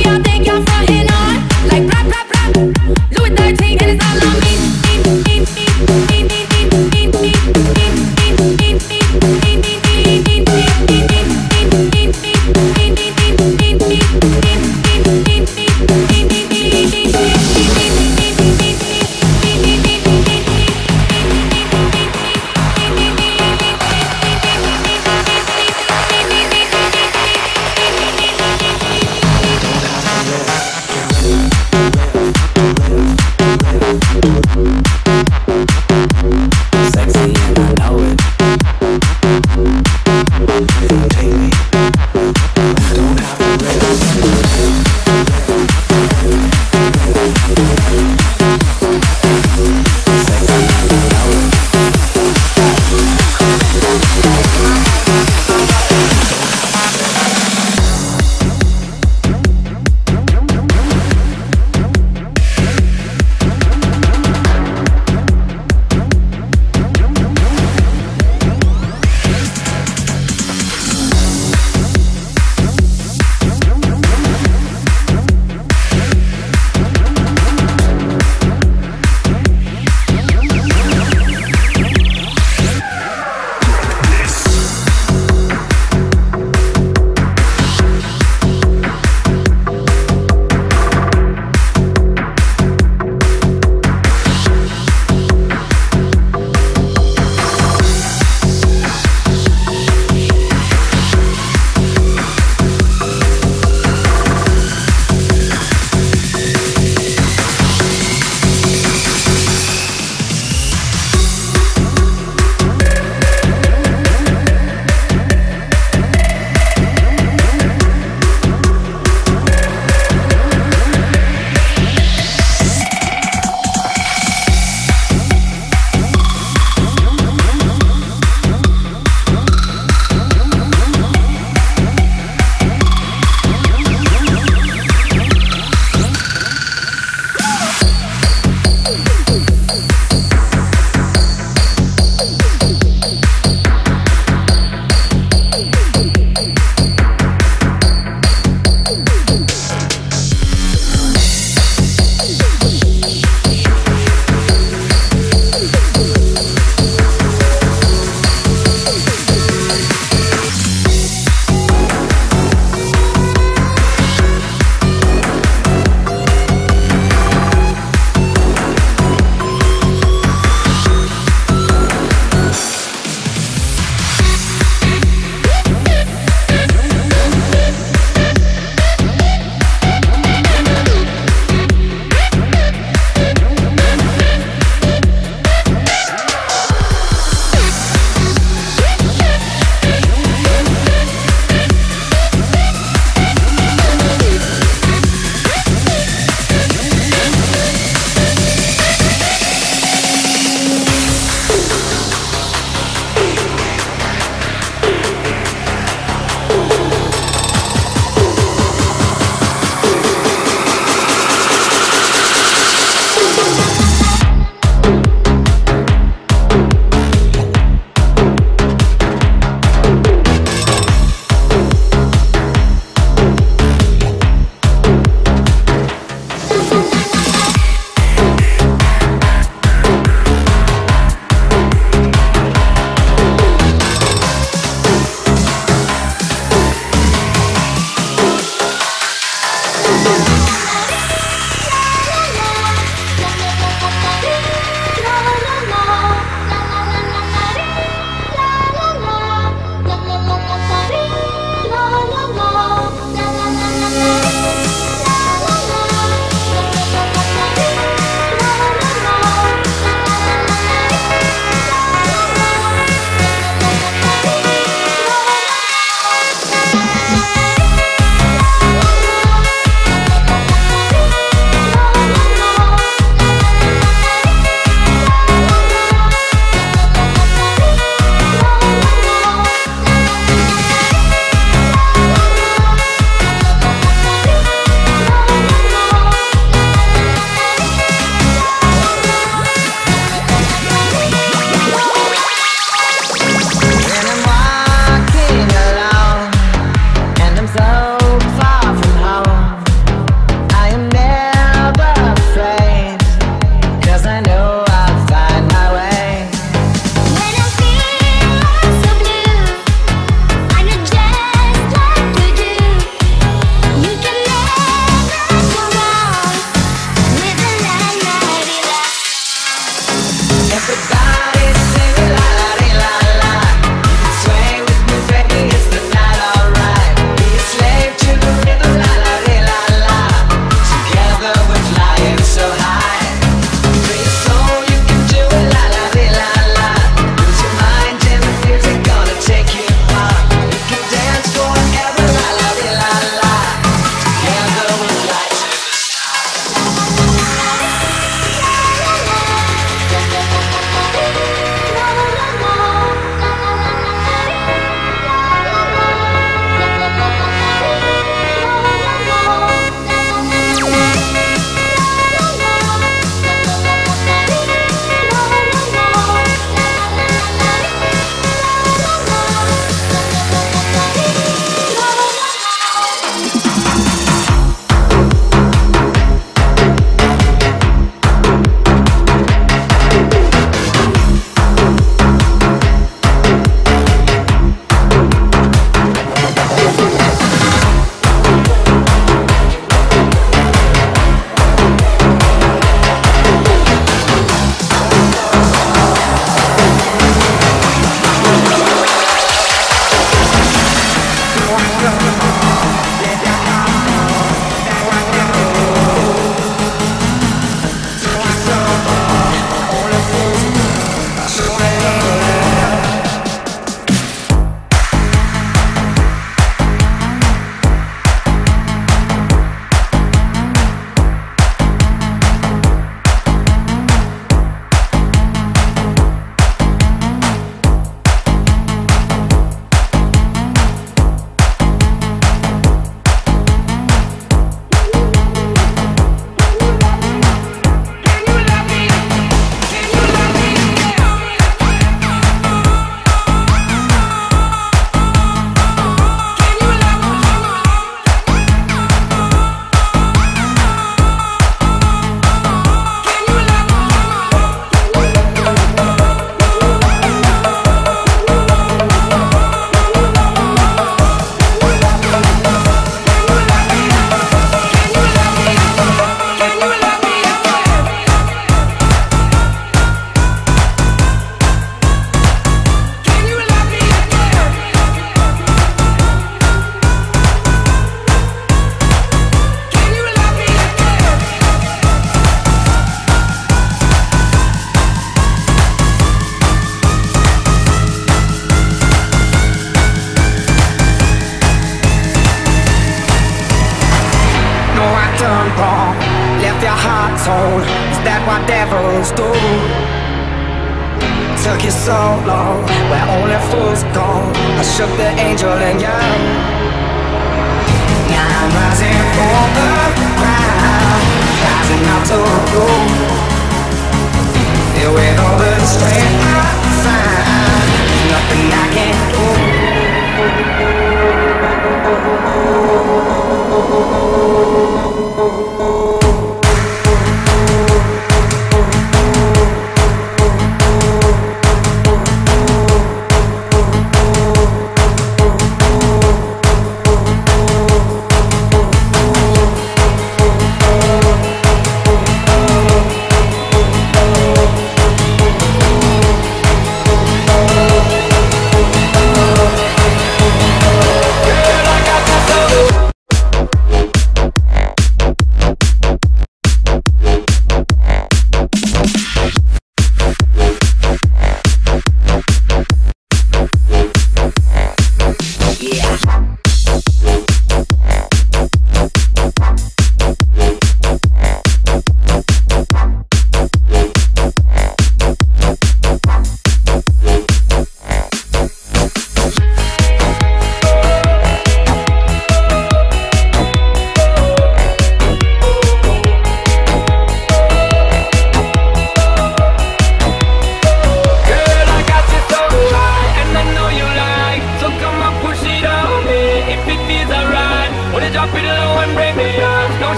Who y'all think y'all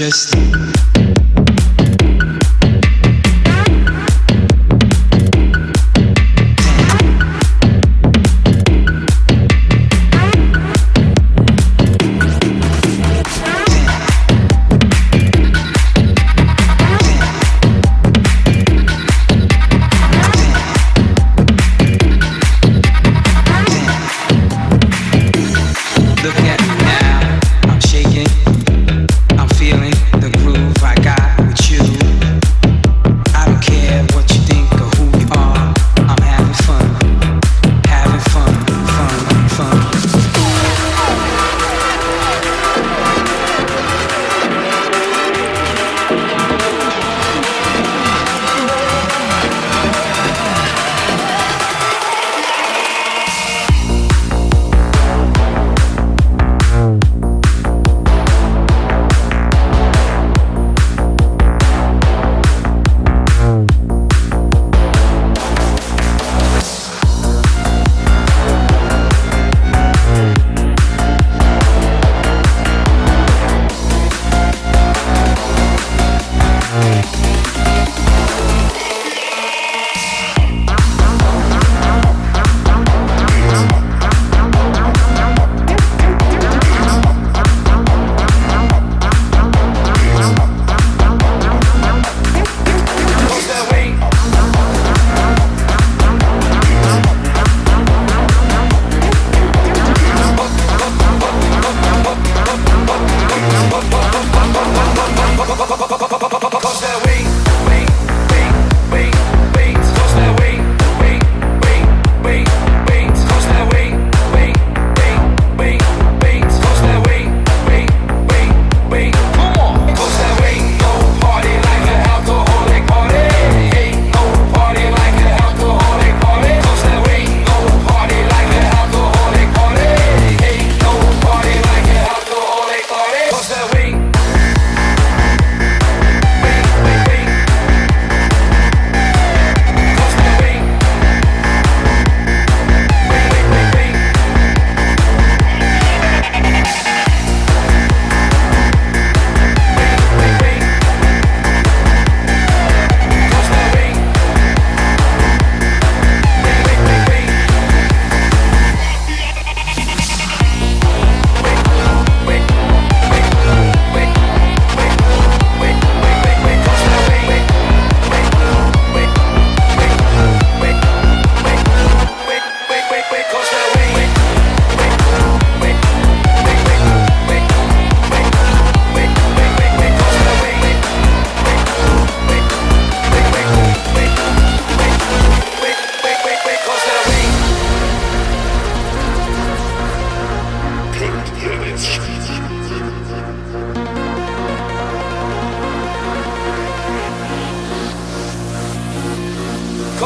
matter,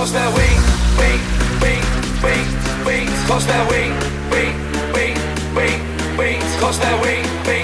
Cause that wait, wait, wait, wait, wait. Cause that wait, wait, wait, wait, wait. Cause that wait, wait.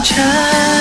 清晨。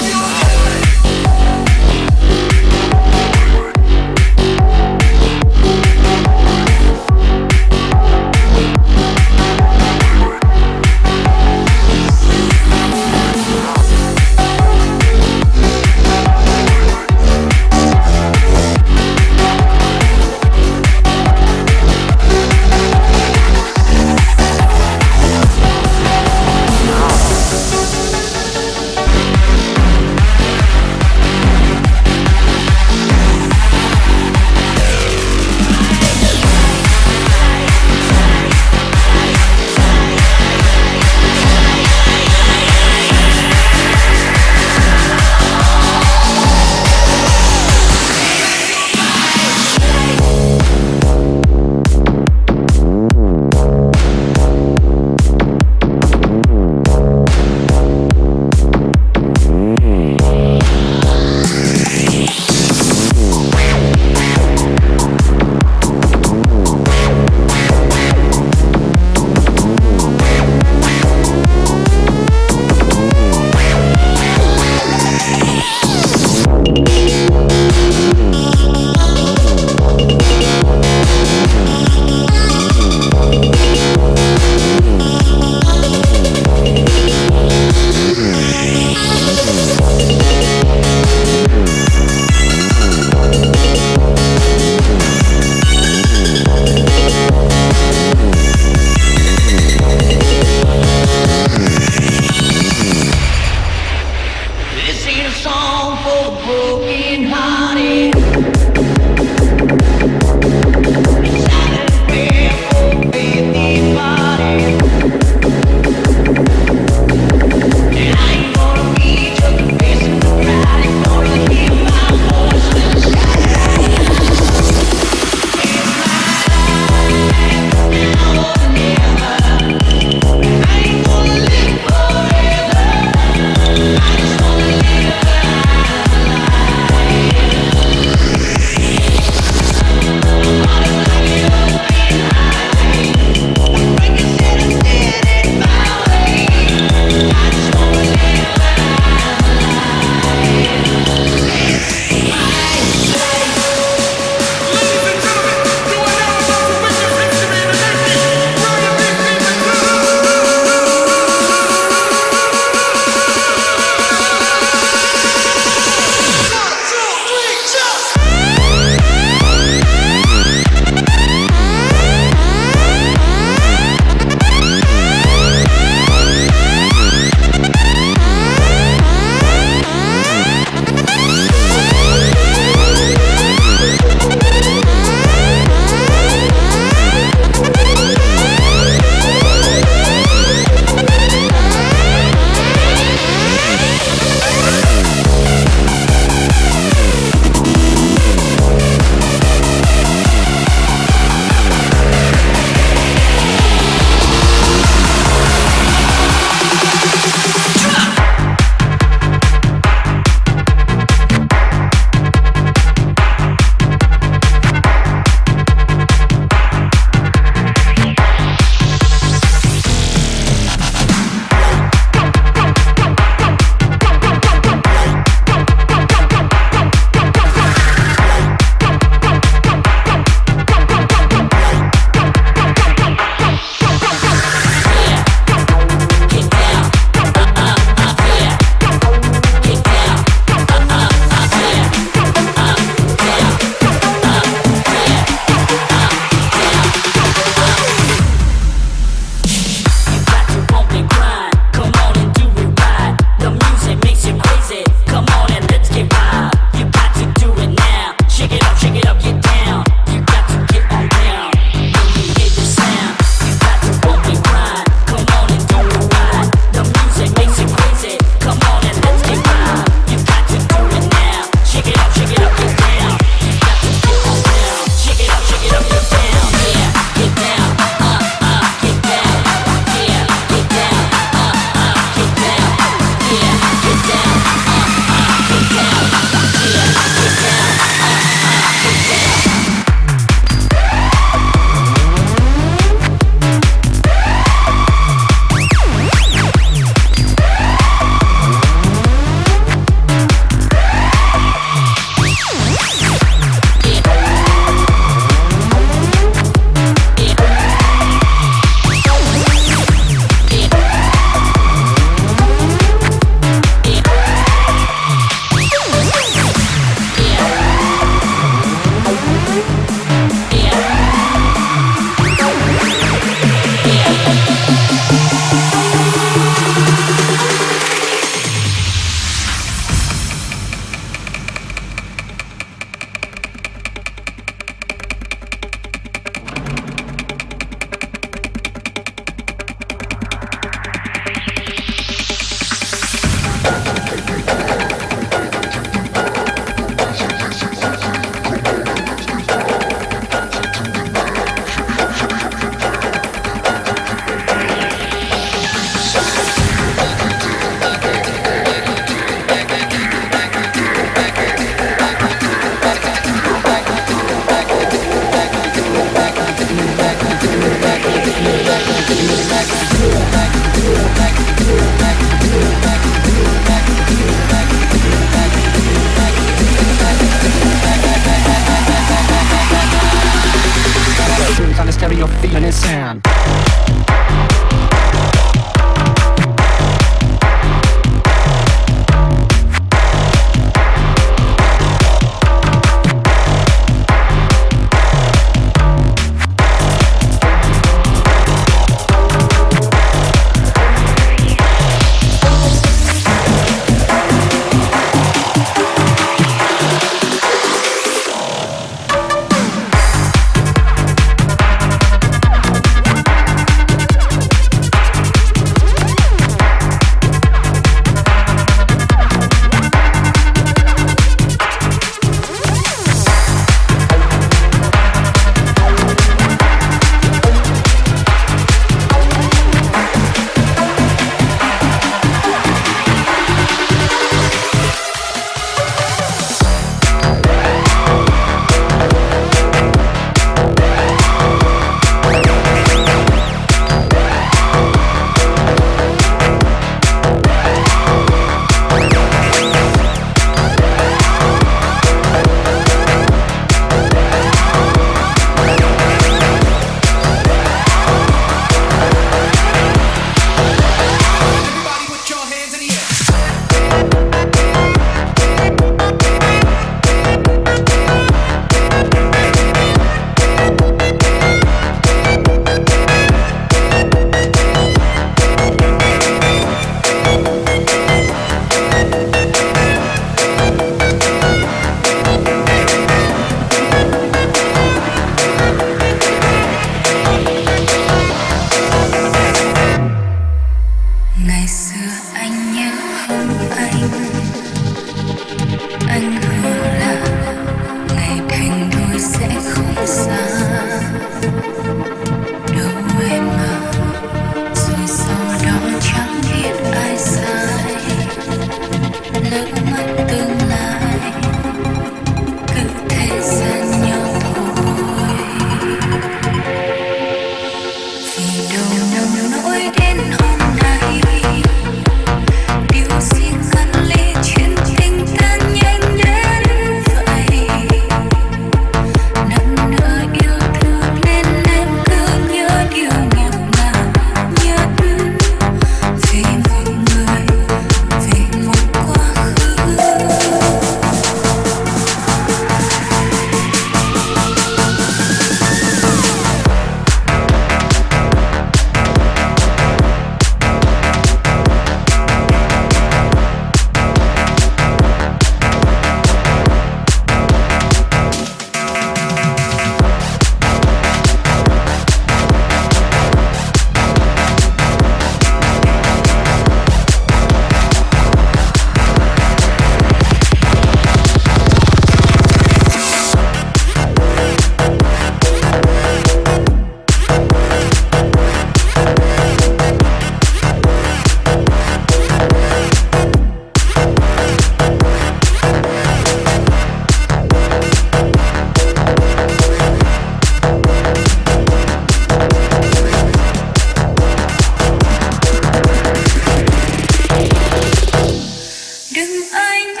đừng anh